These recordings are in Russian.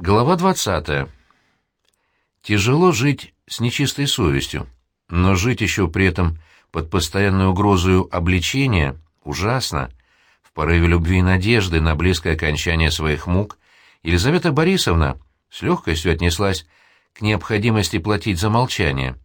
Глава двадцатая. Тяжело жить с нечистой совестью, но жить еще при этом под постоянной угрозой обличения ужасно. В порыве любви и надежды на близкое окончание своих мук Елизавета Борисовна с легкостью отнеслась к необходимости платить за молчание,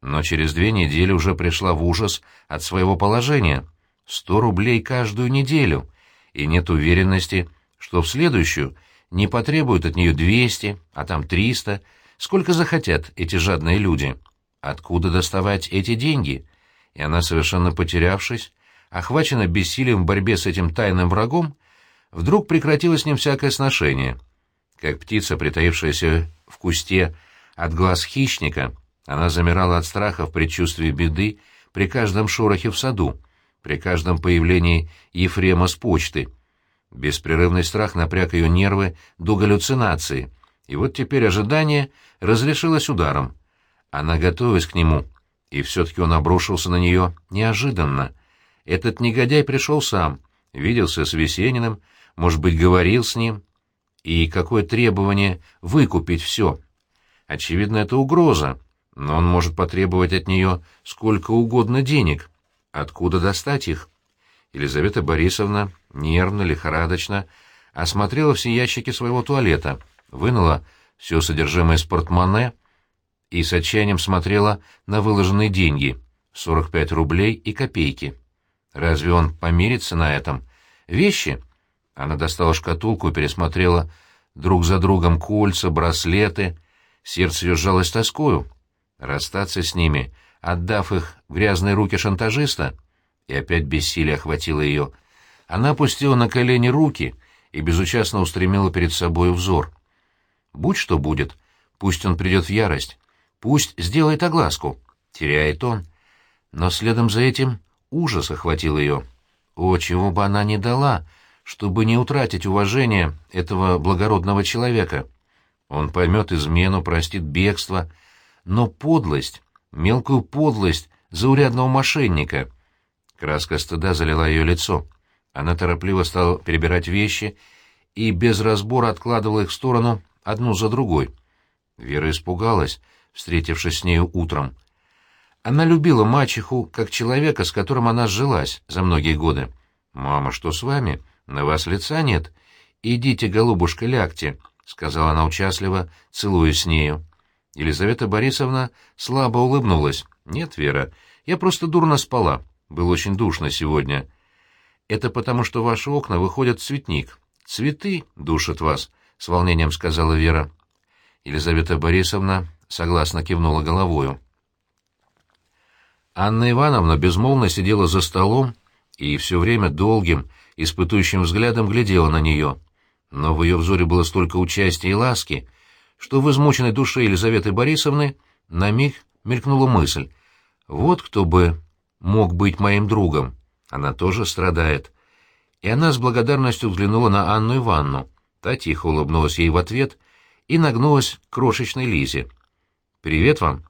но через две недели уже пришла в ужас от своего положения. Сто рублей каждую неделю, и нет уверенности, что в следующую — не потребуют от нее двести, а там триста, сколько захотят эти жадные люди. Откуда доставать эти деньги? И она, совершенно потерявшись, охвачена бессилием в борьбе с этим тайным врагом, вдруг прекратила с ним всякое сношение. Как птица, притаившаяся в кусте от глаз хищника, она замирала от страха в предчувствии беды при каждом шорохе в саду, при каждом появлении Ефрема с почты — Беспрерывный страх напряг ее нервы до галлюцинации, и вот теперь ожидание разрешилось ударом. Она готовилась к нему, и все-таки он обрушился на нее неожиданно. Этот негодяй пришел сам, виделся с Весениным, может быть, говорил с ним. И какое требование выкупить все? Очевидно, это угроза, но он может потребовать от нее сколько угодно денег. Откуда достать их? Елизавета Борисовна нервно, лихорадочно осмотрела все ящики своего туалета, вынула все содержимое из портмоне и с отчаянием смотрела на выложенные деньги — 45 рублей и копейки. Разве он помирится на этом? Вещи? Она достала шкатулку и пересмотрела друг за другом кольца, браслеты. Сердце ее сжалось тоскою. Расстаться с ними, отдав их в грязные руки шантажиста? И опять бессилие охватило ее. Она опустила на колени руки и безучастно устремила перед собой взор. Будь что будет, пусть он придет в ярость, пусть сделает огласку, теряет он. Но следом за этим ужас охватил ее. О, чего бы она ни дала, чтобы не утратить уважение этого благородного человека. Он поймет измену, простит бегство, но подлость, мелкую подлость заурядного мошенника. Краска стыда залила ее лицо. Она торопливо стала перебирать вещи и без разбора откладывала их в сторону одну за другой. Вера испугалась, встретившись с нею утром. Она любила мачеху как человека, с которым она сжилась за многие годы. «Мама, что с вами? На вас лица нет? Идите, голубушка, лягте», — сказала она участливо, целуясь с нею. Елизавета Борисовна слабо улыбнулась. «Нет, Вера, я просто дурно спала. Было очень душно сегодня». Это потому, что ваши окна выходят в цветник. Цветы душат вас, — с волнением сказала Вера. Елизавета Борисовна согласно кивнула головою. Анна Ивановна безмолвно сидела за столом и все время долгим, испытующим взглядом глядела на нее. Но в ее взоре было столько участия и ласки, что в измученной душе Елизаветы Борисовны на миг мелькнула мысль. Вот кто бы мог быть моим другом. Она тоже страдает. И она с благодарностью взглянула на Анну Ивановну. Та тихо улыбнулась ей в ответ и нагнулась к крошечной Лизе. «Привет вам.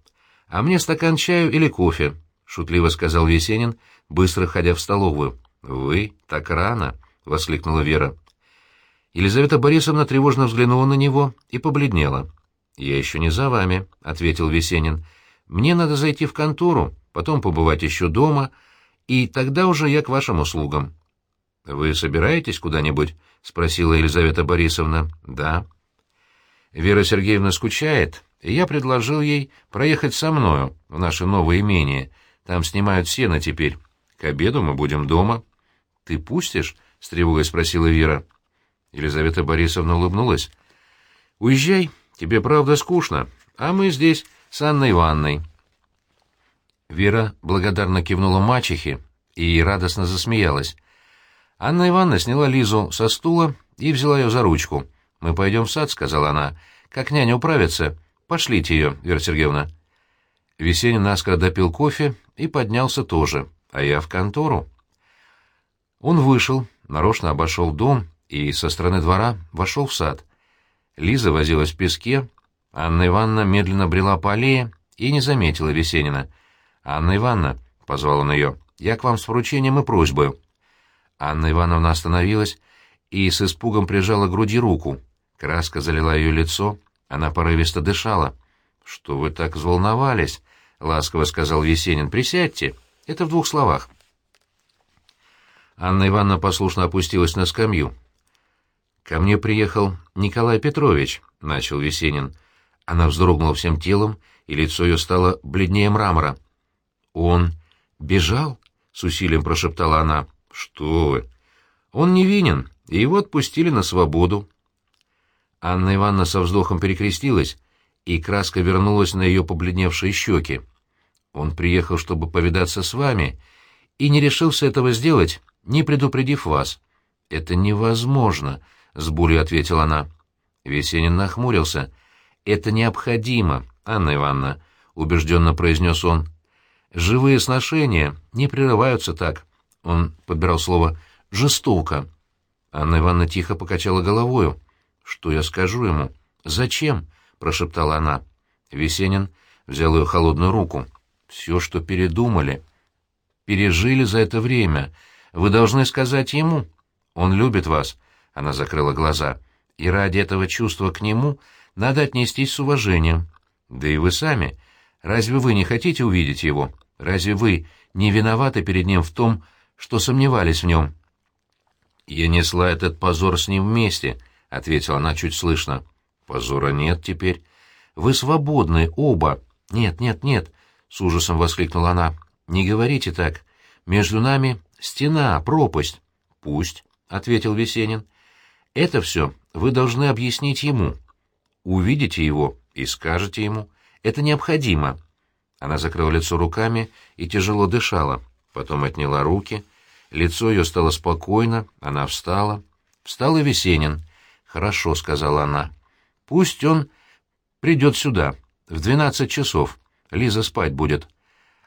А мне стакан чаю или кофе?» — шутливо сказал Весенин, быстро ходя в столовую. «Вы? Так рано!» — воскликнула Вера. Елизавета Борисовна тревожно взглянула на него и побледнела. «Я еще не за вами», — ответил Весенин. «Мне надо зайти в контору, потом побывать еще дома, и тогда уже я к вашим услугам». «Вы собираетесь куда-нибудь?» — спросила Елизавета Борисовна. «Да». Вера Сергеевна скучает, и я предложил ей проехать со мною в наше новое имение. Там снимают сено теперь. К обеду мы будем дома. «Ты пустишь?» — с тревогой спросила Вера. Елизавета Борисовна улыбнулась. «Уезжай, тебе правда скучно, а мы здесь с Анной Ивановной». Вера благодарно кивнула мачехе и радостно засмеялась. Анна Ивановна сняла Лизу со стула и взяла ее за ручку. «Мы пойдем в сад», — сказала она. «Как няня управится, пошлите ее, Вера Сергеевна». Весенин наскоро допил кофе и поднялся тоже, а я в контору. Он вышел, нарочно обошел дом и со стороны двора вошел в сад. Лиза возилась в песке, Анна Ивановна медленно брела по аллее и не заметила Весенина — «Анна Ивановна», — позвал он ее, — «я к вам с поручением и просьбой». Анна Ивановна остановилась и с испугом прижала к груди руку. Краска залила ее лицо, она порывисто дышала. «Что вы так взволновались?» — ласково сказал Весенин. «Присядьте. Это в двух словах». Анна Ивановна послушно опустилась на скамью. «Ко мне приехал Николай Петрович», — начал Весенин. Она вздрогнула всем телом, и лицо ее стало бледнее мрамора. «Он бежал?» — с усилием прошептала она. «Что вы? Он невинен, и его отпустили на свободу». Анна Ивановна со вздохом перекрестилась, и краска вернулась на ее побледневшие щеки. «Он приехал, чтобы повидаться с вами, и не решился этого сделать, не предупредив вас». «Это невозможно», — с болью ответила она. Весенин нахмурился. «Это необходимо, Анна Ивановна», — убежденно произнес он. «Живые сношения не прерываются так». Он подбирал слово «жестоко». Анна Ивановна тихо покачала головою. «Что я скажу ему? Зачем?» — прошептала она. Весенин взял ее холодную руку. «Все, что передумали, пережили за это время, вы должны сказать ему. Он любит вас». Она закрыла глаза. «И ради этого чувства к нему надо отнестись с уважением. Да и вы сами. Разве вы не хотите увидеть его? Разве вы не виноваты перед ним в том, что сомневались в нем?» «Я несла этот позор с ним вместе», — ответила она чуть слышно. «Позора нет теперь. Вы свободны, оба». «Нет, нет, нет», — с ужасом воскликнула она. «Не говорите так. Между нами стена, пропасть». «Пусть», — ответил Весенин. «Это все вы должны объяснить ему. Увидите его и скажете ему. Это необходимо». Она закрыла лицо руками и тяжело дышала, потом отняла руки. Лицо ее стало спокойно, она встала. Встал и Весенин. «Хорошо», — сказала она. «Пусть он придет сюда, в двенадцать часов. Лиза спать будет».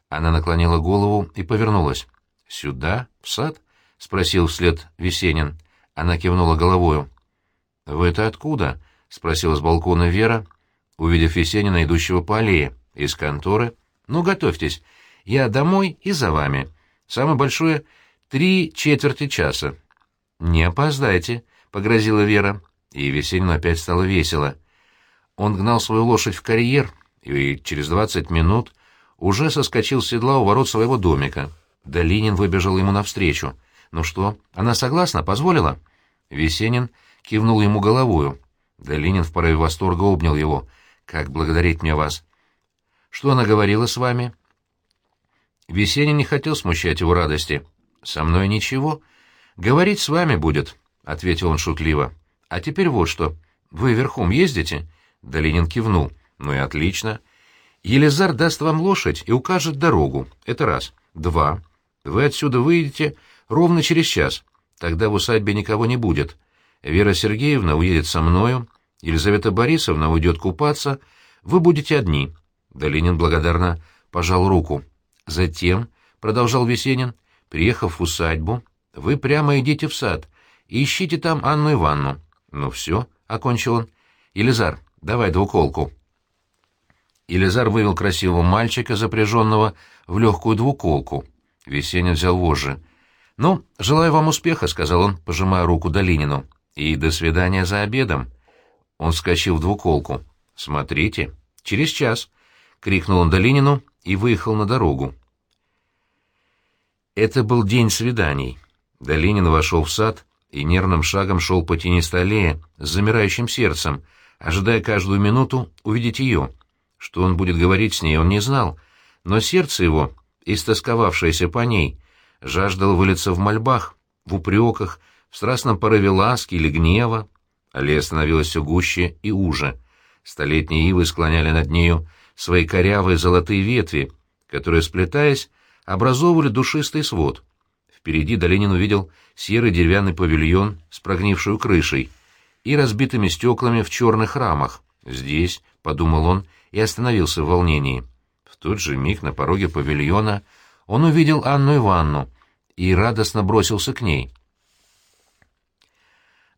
Она наклонила голову и повернулась. «Сюда? В сад?» — спросил вслед Весенин. Она кивнула головою. «Вы-то откуда?» — спросила с балкона Вера, увидев Весенина, идущего по аллее. «Из конторы?» «Ну, готовьтесь. Я домой и за вами. Самое большое — три четверти часа». «Не опоздайте», — погрозила Вера. И Весенину опять стало весело. Он гнал свою лошадь в карьер, и через двадцать минут уже соскочил с седла у ворот своего домика. Долинин выбежал ему навстречу. «Ну что, она согласна? Позволила?» Весенин кивнул ему головою. Долинин в порыве восторга обнял его. «Как благодарить мне вас?» «Что она говорила с вами?» Весенин не хотел смущать его радости. «Со мной ничего. Говорить с вами будет», — ответил он шутливо. «А теперь вот что. Вы верхом ездите?» Долинин кивнул. «Ну и отлично. Елизар даст вам лошадь и укажет дорогу. Это раз. Два. Вы отсюда выйдете ровно через час. Тогда в усадьбе никого не будет. Вера Сергеевна уедет со мною, Елизавета Борисовна уйдет купаться, вы будете одни». Долинин благодарно пожал руку. «Затем», — продолжал Весенин, — «приехав в усадьбу, вы прямо идите в сад и ищите там Анну Ивановну». «Ну все», — окончил он. «Елизар, давай двуколку». Елизар вывел красивого мальчика, запряженного в легкую двуколку. Весенин взял вожжи. «Ну, желаю вам успеха», — сказал он, пожимая руку Долинину. «И до свидания за обедом». Он вскочил в двуколку. «Смотрите, через час», — крикнул он Долинину и выехал на дорогу. Это был день свиданий. Долинин вошел в сад и нервным шагом шел по тенистой аллее с замирающим сердцем, ожидая каждую минуту увидеть ее. Что он будет говорить с ней, он не знал, но сердце его, истосковавшееся по ней, жаждало вылиться в мольбах, в упреках, в страстном порыве ласки или гнева. Аллея становилась все гуще и уже. Столетние ивы склоняли над нею свои корявые золотые ветви, которые, сплетаясь, образовывали душистый свод. Впереди Долинин увидел серый деревянный павильон с прогнившей крышей и разбитыми стеклами в черных рамах. «Здесь», — подумал он, и остановился в волнении. В тот же миг на пороге павильона он увидел Анну Ивановну и радостно бросился к ней.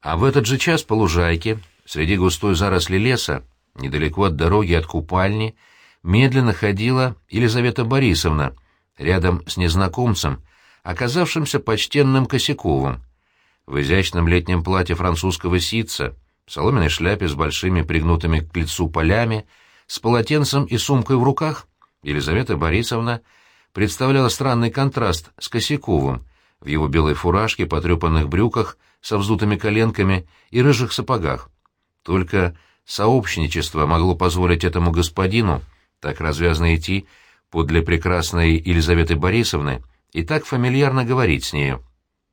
А в этот же час по лужайке, среди густой заросли леса, недалеко от дороги от купальни, медленно ходила Елизавета Борисовна, рядом с незнакомцем, оказавшимся почтенным Косяковым. В изящном летнем платье французского ситца, в соломенной шляпе с большими пригнутыми к лицу полями, с полотенцем и сумкой в руках, Елизавета Борисовна представляла странный контраст с Косяковым в его белой фуражке, потрепанных брюках со вздутыми коленками и рыжих сапогах. Только сообщничество могло позволить этому господину так развязно идти подле прекрасной Елизаветы Борисовны и так фамильярно говорить с нею.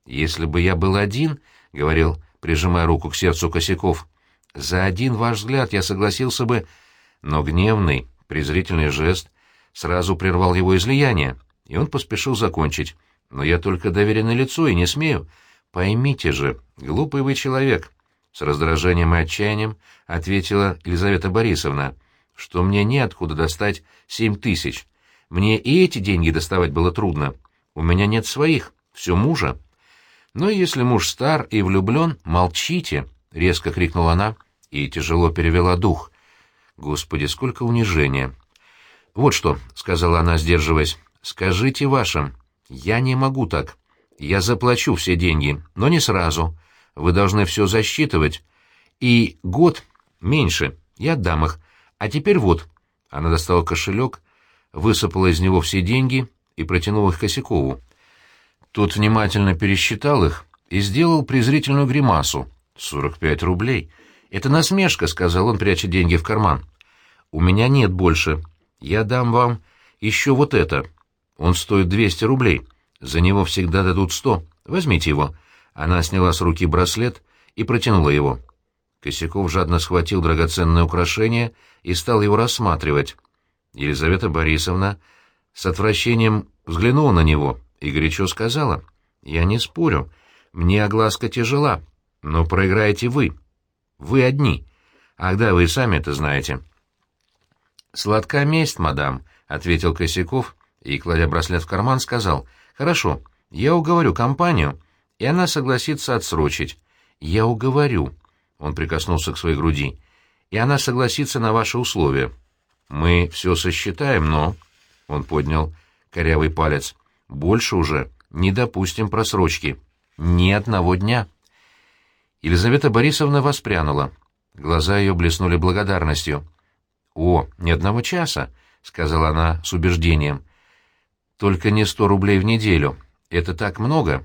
«Если бы я был один», — говорил, прижимая руку к сердцу Косяков, — «за один ваш взгляд я согласился бы...» Но гневный, презрительный жест сразу прервал его излияние, и он поспешил закончить. «Но я только доверенное лицо и не смею. Поймите же, глупый вы человек», — с раздражением и отчаянием ответила Елизавета Борисовна, «что мне неоткуда достать семь тысяч. Мне и эти деньги доставать было трудно. У меня нет своих, все мужа». «Но если муж стар и влюблен, молчите», — резко крикнула она и тяжело перевела дух. «Господи, сколько унижения!» «Вот что», — сказала она, сдерживаясь, — «скажите вашим. Я не могу так. Я заплачу все деньги, но не сразу. Вы должны все засчитывать. И год меньше. Я отдам их. А теперь вот». Она достала кошелек, высыпала из него все деньги и протянула их Косякову. Тот внимательно пересчитал их и сделал презрительную гримасу. «Сорок пять рублей. Это насмешка», — сказал он, пряча деньги в карман. «У меня нет больше. Я дам вам еще вот это. Он стоит двести рублей. За него всегда дадут сто. Возьмите его». Она сняла с руки браслет и протянула его. Косяков жадно схватил драгоценное украшение и стал его рассматривать. Елизавета Борисовна с отвращением взглянула на него и горячо сказала, «Я не спорю, мне огласка тяжела, но проиграете вы. Вы одни. Ах да, вы сами это знаете». «Сладка месть, мадам», — ответил Косяков и, кладя браслет в карман, сказал, «Хорошо, я уговорю компанию, и она согласится отсрочить. Я уговорю», — он прикоснулся к своей груди, — «и она согласится на ваши условия. Мы все сосчитаем, но...» — он поднял корявый палец. Больше уже не допустим просрочки. Ни одного дня. Елизавета Борисовна воспрянула. Глаза ее блеснули благодарностью. «О, ни одного часа», — сказала она с убеждением. «Только не сто рублей в неделю. Это так много».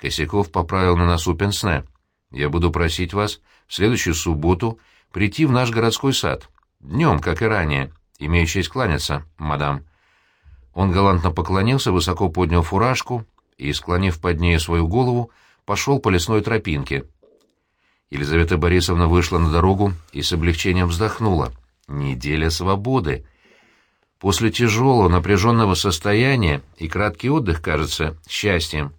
Косяков поправил на носу пенсне. «Я буду просить вас в следующую субботу прийти в наш городской сад. Днем, как и ранее. Имею честь кланяться, мадам». Он галантно поклонился, высоко поднял фуражку и, склонив под ней свою голову, пошел по лесной тропинке. Елизавета Борисовна вышла на дорогу и с облегчением вздохнула. Неделя свободы. После тяжелого напряженного состояния и краткий отдых, кажется, счастьем.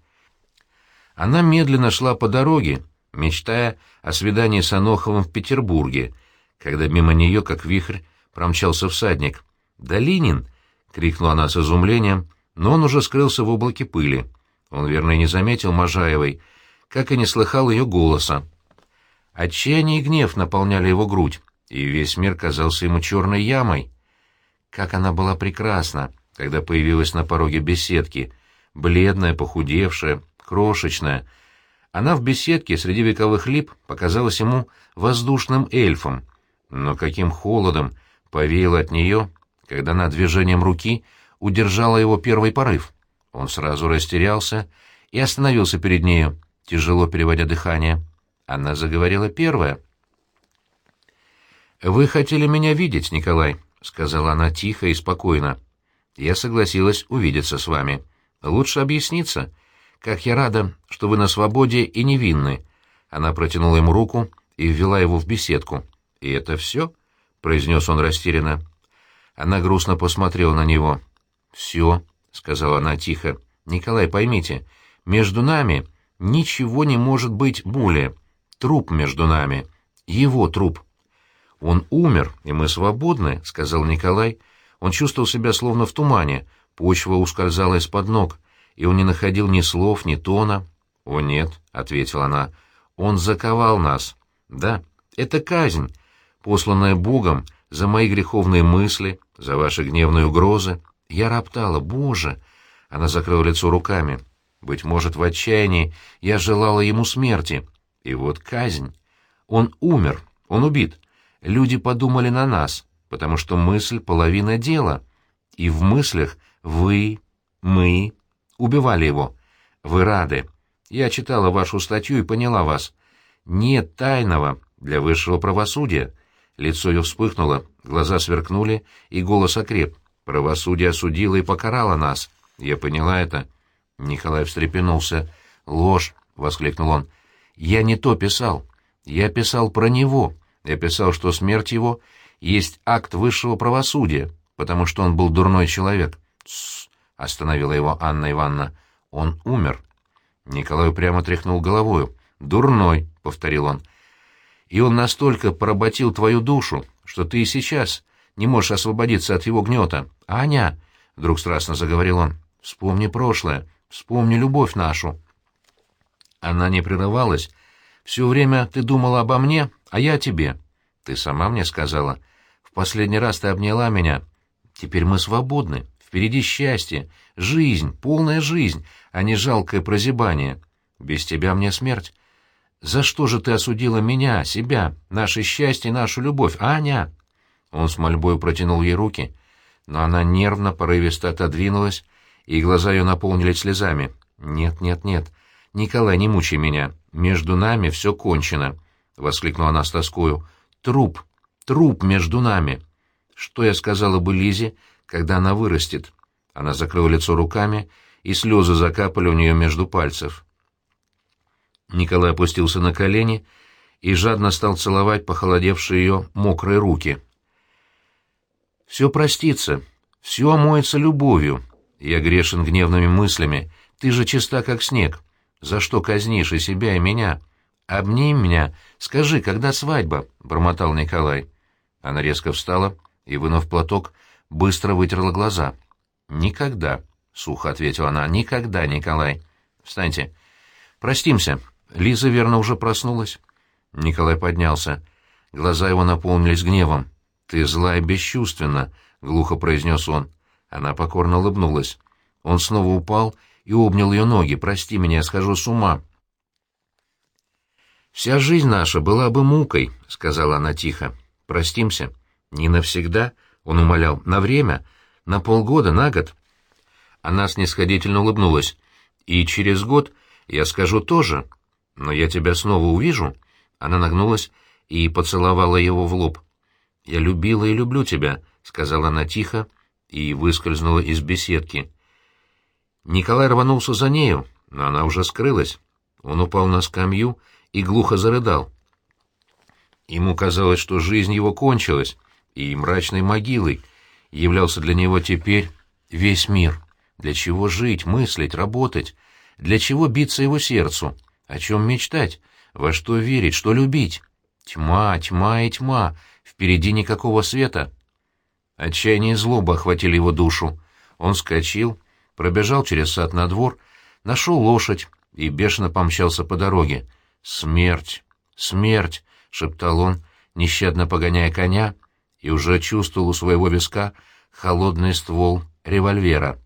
Она медленно шла по дороге, мечтая о свидании с Аноховым в Петербурге, когда мимо нее, как вихрь, промчался всадник. «Да Ленин!» — крикнула она с изумлением, но он уже скрылся в облаке пыли. Он, верно, и не заметил Можаевой, как и не слыхал ее голоса. Отчаяние и гнев наполняли его грудь, и весь мир казался ему черной ямой. Как она была прекрасна, когда появилась на пороге беседки, бледная, похудевшая, крошечная. Она в беседке среди вековых лип показалась ему воздушным эльфом, но каким холодом повеяло от нее когда она движением руки удержала его первый порыв. Он сразу растерялся и остановился перед нею, тяжело переводя дыхание. Она заговорила первая. «Вы хотели меня видеть, Николай», — сказала она тихо и спокойно. «Я согласилась увидеться с вами. Лучше объясниться. Как я рада, что вы на свободе и невинны». Она протянула ему руку и ввела его в беседку. «И это все?» — произнес он растерянно. Она грустно посмотрела на него. «Все», — сказала она тихо. «Николай, поймите, между нами ничего не может быть более. Труп между нами. Его труп». «Он умер, и мы свободны», — сказал Николай. Он чувствовал себя словно в тумане. Почва ускользала из-под ног, и он не находил ни слов, ни тона. «О, нет», — ответила она, — «он заковал нас». «Да, это казнь, посланная Богом за мои греховные мысли, за ваши гневные угрозы. Я роптала, Боже!» Она закрыла лицо руками. «Быть может, в отчаянии я желала ему смерти. И вот казнь. Он умер, он убит. Люди подумали на нас, потому что мысль — половина дела. И в мыслях вы, мы убивали его. Вы рады. Я читала вашу статью и поняла вас. Нет тайного для высшего правосудия. Лицо ее вспыхнуло, глаза сверкнули, и голос окреп. Правосудие осудило и покарало нас. Я поняла это. Николай встрепенулся. «Ложь!» — воскликнул он. «Я не то писал. Я писал про него. Я писал, что смерть его есть акт высшего правосудия, потому что он был дурной человек». «Тссс!» — остановила его Анна Ивановна. «Он умер». Николай прямо тряхнул головою. «Дурной», — повторил он. «И он настолько поработил твою душу, что ты и сейчас не можешь освободиться от его гнета. Аня!» — вдруг страстно заговорил он. «Вспомни прошлое, вспомни любовь нашу». Она не прерывалась. «Все время ты думала обо мне, а я о тебе. Ты сама мне сказала. В последний раз ты обняла меня. Теперь мы свободны. Впереди счастье, жизнь, полная жизнь, а не жалкое прозябание. Без тебя мне смерть. За что же ты осудила меня, себя, наше счастье, нашу любовь, Аня?» Он с мольбой протянул ей руки, но она нервно, порывисто отодвинулась, и глаза ее наполнились слезами. «Нет, нет, нет, Николай, не мучай меня, между нами все кончено», — воскликнула она с тоскою. «Труп, труп между нами». Что я сказала бы Лизе, когда она вырастет? Она закрыла лицо руками, и слезы закапали у нее между пальцев. Николай опустился на колени и жадно стал целовать похолодевшие ее мокрые руки. «Все простится, все омоется любовью. Я грешен гневными мыслями. Ты же чиста, как снег. За что казнишь и себя, и меня? Обними меня, скажи, когда свадьба?» — бормотал Николай. Она резко встала и, вынув платок, быстро вытерла глаза. «Никогда», — сухо ответила она, — «никогда, Николай. Встаньте. Простимся. Лиза, верно, уже проснулась». Николай поднялся. Глаза его наполнились гневом. «Ты зла и бесчувственна», — глухо произнес он. Она покорно улыбнулась. Он снова упал и обнял ее ноги. «Прости меня, я схожу с ума». «Вся жизнь наша была бы мукой», — сказала она тихо. «Простимся. Не навсегда», — он умолял, — «на время, на полгода, на год». Она снисходительно улыбнулась. «И через год я скажу тоже, но я тебя снова увижу». Она нагнулась и поцеловала его в лоб. «Я любила и люблю тебя», — сказала она тихо и выскользнула из беседки. Николай рванулся за нею, но она уже скрылась. Он упал на скамью и глухо зарыдал. Ему казалось, что жизнь его кончилась, и мрачной могилой являлся для него теперь весь мир. Для чего жить, мыслить, работать? Для чего биться его сердцу? О чем мечтать? Во что верить, что любить? Тьма, тьма и тьма, Впереди никакого света. Отчаяние и злоба охватили его душу. Он вскочил, пробежал через сад на двор, нашел лошадь и бешено помчался по дороге. «Смерть! Смерть!» — шептал он, нещадно погоняя коня, и уже чувствовал у своего виска холодный ствол револьвера.